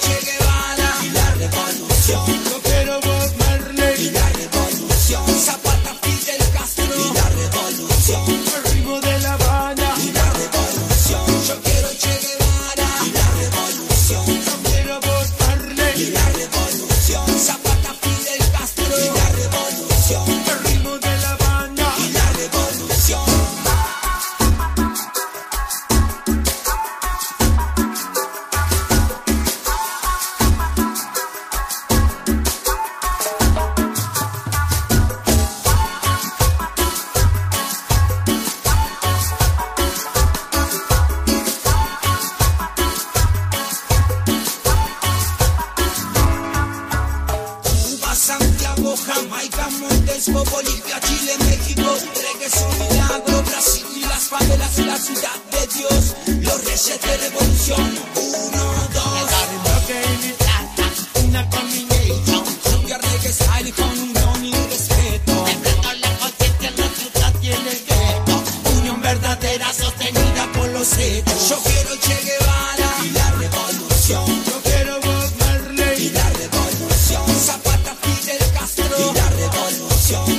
Che Guevara y la revolución. Jamaica, Montes, Bobo, Libia, Chile, México, reggae son milagro, Brasil y las favelas y la ciudad de Dios, los reyes de revolución, uno, dos. Una combination, cumbia, reggae, style con unión y respeto. Temblando la conciencia, la ciudad tiene gueto, unión verdadera sostenida por los hechos. Yo quiero Che Guevara y la revolución. Negocio.